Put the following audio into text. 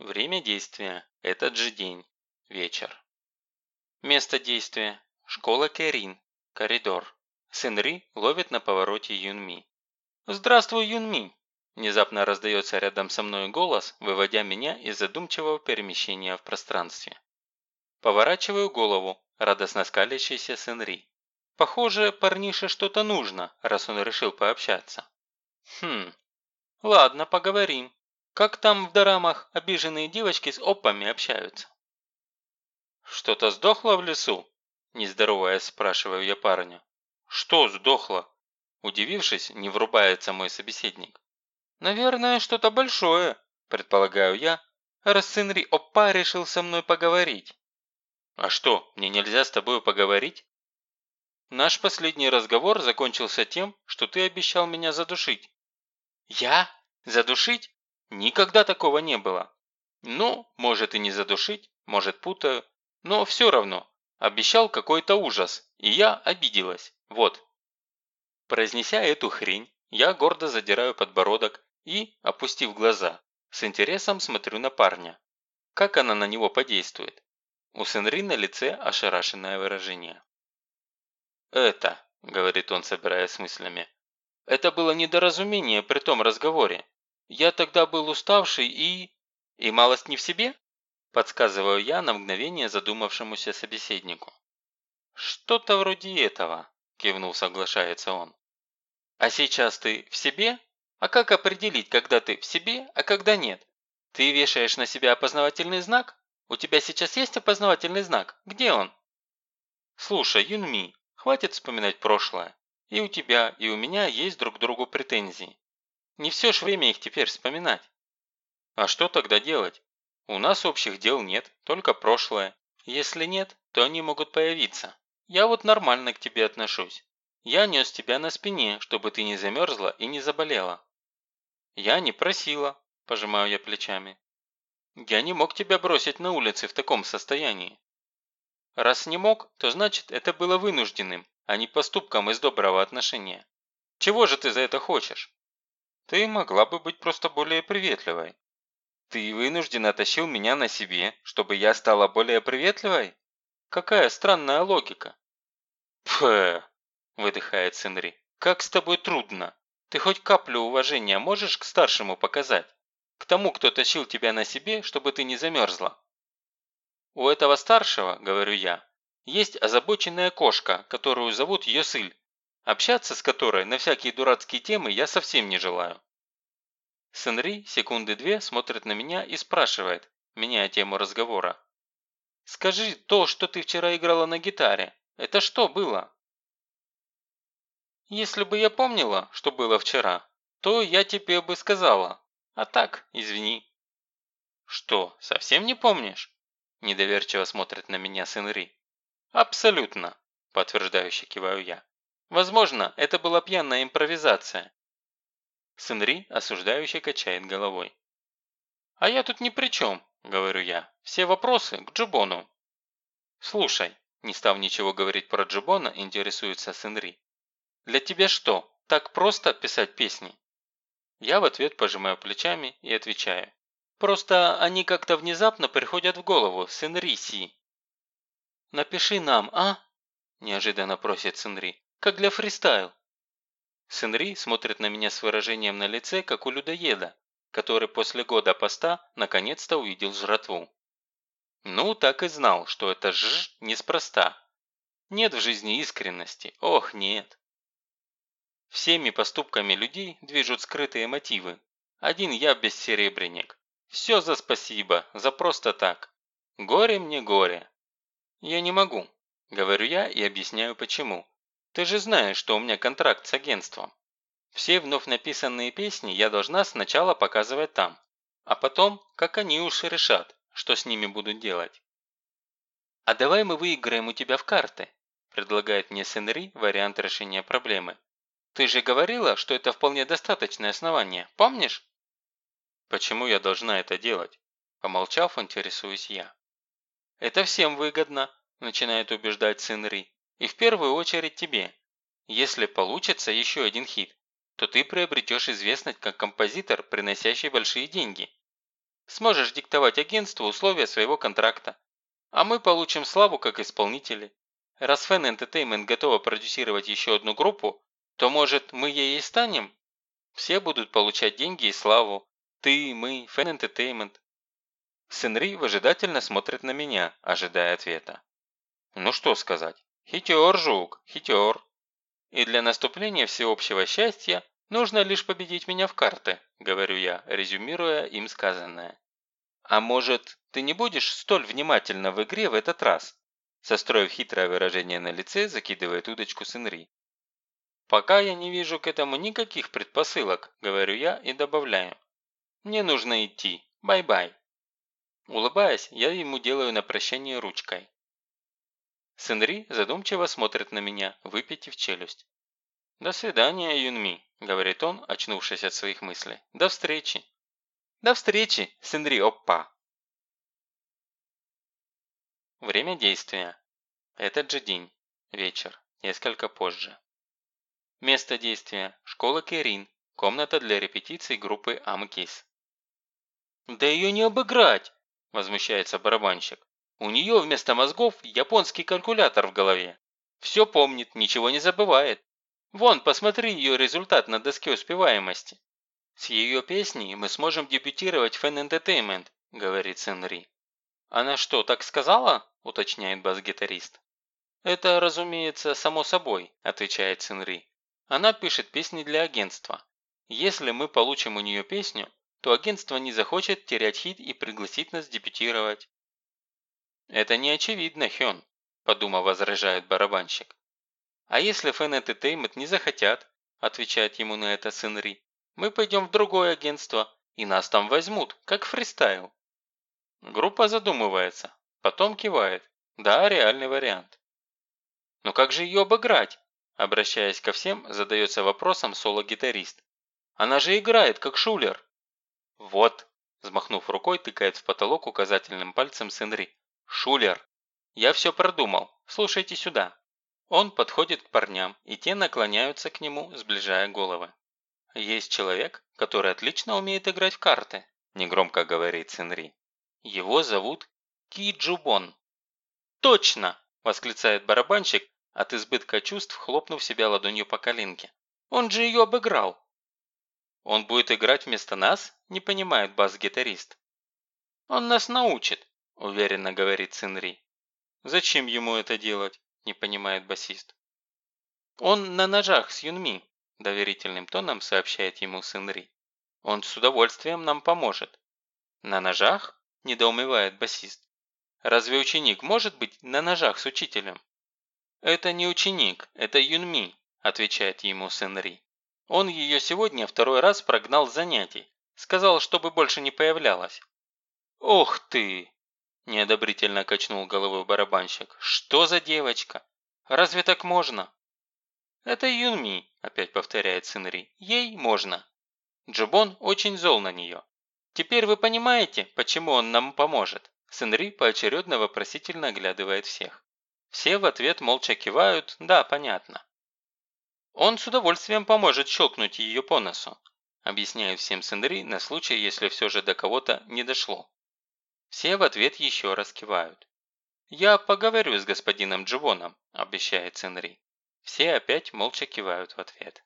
Время действия – этот же день. Вечер. Место действия – школа Кэрин. Коридор. Сенри ловит на повороте Юнми. «Здравствуй, Юнми!» Внезапно раздается рядом со мной голос, выводя меня из задумчивого перемещения в пространстве. Поворачиваю голову, радостно скалящийся Сенри. Похоже, парнише что-то нужно, раз он решил пообщаться. Хм, ладно, поговорим. Как там в дорамах обиженные девочки с опами общаются? Что-то сдохло в лесу? Не здороваясь, спрашиваю я парня. Что сдохло? Удивившись, не врубается мой собеседник. Наверное, что-то большое, предполагаю я, раз Сенри Опа решил со мной поговорить. А что, мне нельзя с тобой поговорить? Наш последний разговор закончился тем, что ты обещал меня задушить. Я? Задушить? Никогда такого не было. Ну, может и не задушить, может путаю, но все равно. Обещал какой-то ужас, и я обиделась. Вот. Произнеся эту хрень, я гордо задираю подбородок и, опустив глаза, с интересом смотрю на парня. Как она на него подействует? У Сенри на лице ошарашенное выражение. «Это», – говорит он, собираясь с мыслями, – «это было недоразумение при том разговоре. Я тогда был уставший и... и малость не в себе?» – подсказываю я на мгновение задумавшемуся собеседнику. «Что-то вроде этого», – кивнул, соглашается он. «А сейчас ты в себе? А как определить, когда ты в себе, а когда нет? Ты вешаешь на себя опознавательный знак? У тебя сейчас есть опознавательный знак? Где он? Слушай, Юнми, хватит вспоминать прошлое. И у тебя, и у меня есть друг другу претензии. Не все ж время их теперь вспоминать. А что тогда делать? У нас общих дел нет, только прошлое. Если нет, то они могут появиться. Я вот нормально к тебе отношусь. Я нес тебя на спине, чтобы ты не замерзла и не заболела. Я не просила, пожимаю я плечами. Я не мог тебя бросить на улице в таком состоянии. Раз не мог, то значит это было вынужденным, а не поступком из доброго отношения. Чего же ты за это хочешь? Ты могла бы быть просто более приветливой. Ты вынужденно тащил меня на себе, чтобы я стала более приветливой? Какая странная логика. Пф, выдыхает Сенри. Как с тобой трудно. Ты хоть каплю уважения можешь к старшему показать? К тому, кто тащил тебя на себе, чтобы ты не замерзла. У этого старшего, говорю я, есть озабоченная кошка, которую зовут Йосыль, общаться с которой на всякие дурацкие темы я совсем не желаю. Сенри секунды две смотрит на меня и спрашивает, меняя тему разговора. «Скажи, то, что ты вчера играла на гитаре, это что было?» «Если бы я помнила, что было вчера, то я тебе бы сказала, а так, извини». «Что, совсем не помнишь?» Недоверчиво смотрит на меня сын Ри. «Абсолютно», – подтверждающе киваю я. «Возможно, это была пьяная импровизация». Сын Ри осуждающе качает головой. «А я тут ни при чем», – говорю я. «Все вопросы к Джубону». «Слушай», – не став ничего говорить про Джубона, интересуется сын Ри. «Для тебя что, так просто писать песни?» Я в ответ пожимаю плечами и отвечаю. Просто они как-то внезапно приходят в голову, Сенри Си. «Напиши нам, а?» – неожиданно просит Сенри. «Как для фристайл». Сенри смотрит на меня с выражением на лице, как у людоеда, который после года поста наконец-то увидел жратву. Ну, так и знал, что это «ж» неспроста. Нет в жизни искренности, ох, нет. Всеми поступками людей движут скрытые мотивы. Один я бессеребренник. Все за спасибо, за просто так. Горе мне горе. Я не могу, говорю я и объясняю почему. Ты же знаешь, что у меня контракт с агентством. Все вновь написанные песни я должна сначала показывать там, а потом, как они уж решат, что с ними будут делать. «А давай мы выиграем у тебя в карты», предлагает мне Сенри вариант решения проблемы. Ты же говорила, что это вполне достаточное основание, помнишь? Почему я должна это делать? Помолчав, интересуюсь я. Это всем выгодно, начинает убеждать сын Ри. И в первую очередь тебе. Если получится еще один хит, то ты приобретешь известность как композитор, приносящий большие деньги. Сможешь диктовать агентству условия своего контракта. А мы получим славу как исполнители. Раз Fan Entertainment готова продюсировать еще одну группу, то, может, мы ей и станем? Все будут получать деньги и славу. Ты, мы, Fan Entertainment. Сенри выжидательно смотрит на меня, ожидая ответа. Ну что сказать? Хитер, жук, хитер. И для наступления всеобщего счастья нужно лишь победить меня в карты, говорю я, резюмируя им сказанное. А может, ты не будешь столь внимательно в игре в этот раз? Состроив хитрое выражение на лице, закидывает удочку Сенри. «Пока я не вижу к этому никаких предпосылок», – говорю я и добавляю. «Мне нужно идти. Bye-bye». Улыбаясь, я ему делаю на прощание ручкой. Сенри задумчиво смотрит на меня, выпитив челюсть. «До свидания, Юнми», – говорит он, очнувшись от своих мыслей. «До встречи». «До встречи, Сенри Оппа». Время действия. Этот же день. Вечер. Несколько позже. Место действия. Школа Керин. Комната для репетиций группы Амкис. «Да ее не обыграть!» – возмущается барабанщик. «У нее вместо мозгов японский калькулятор в голове. Все помнит, ничего не забывает. Вон, посмотри ее результат на доске успеваемости. С ее песней мы сможем дебютировать в Fan Entertainment», – говорит Сенри. «Она что, так сказала?» – уточняет бас-гитарист. «Это, разумеется, само собой», – отвечает Синри. «Она пишет песни для агентства. Если мы получим у нее песню, то агентство не захочет терять хит и пригласить нас дебютировать». «Это не очевидно, Хён», – подумав, возражает барабанщик. «А если Fan Entertainment не захотят?» – отвечает ему на это Синри. «Мы пойдем в другое агентство, и нас там возьмут, как фристайл». Группа задумывается, потом кивает. Да, реальный вариант. Но как же ее обыграть? Обращаясь ко всем, задается вопросом соло-гитарист. Она же играет, как шулер. Вот, взмахнув рукой, тыкает в потолок указательным пальцем Сенри. Шулер. Я все продумал. Слушайте сюда. Он подходит к парням, и те наклоняются к нему, сближая головы. Есть человек, который отлично умеет играть в карты, негромко говорит Сенри. Его зовут Ки Джубон. «Точно!» – восклицает барабанщик, от избытка чувств хлопнув себя ладонью по коленке. «Он же ее обыграл!» «Он будет играть вместо нас?» – не понимает бас-гитарист. «Он нас научит», – уверенно говорит Цинри. «Зачем ему это делать?» – не понимает басист. «Он на ножах с Юнми», – доверительным тоном сообщает ему Цинри. «Он с удовольствием нам поможет». «На ножах?» – недоумевает басист. «Разве ученик может быть на ножах с учителем?» «Это не ученик, это Юнми», – отвечает ему Сенри. «Он ее сегодня второй раз прогнал с занятий. Сказал, чтобы больше не появлялась». «Ох ты!» – неодобрительно качнул головой барабанщик. «Что за девочка? Разве так можно?» «Это Юнми», – опять повторяет Сенри. «Ей можно». Джубон очень зол на нее. Теперь вы понимаете, почему он нам поможет?» Сенри поочередно вопросительно оглядывает всех. Все в ответ молча кивают «да, понятно». «Он с удовольствием поможет щелкнуть ее по носу», объясняет всем Сенри на случай, если все же до кого-то не дошло. Все в ответ еще раз кивают. «Я поговорю с господином Дживоном», обещает Сенри. Все опять молча кивают в ответ.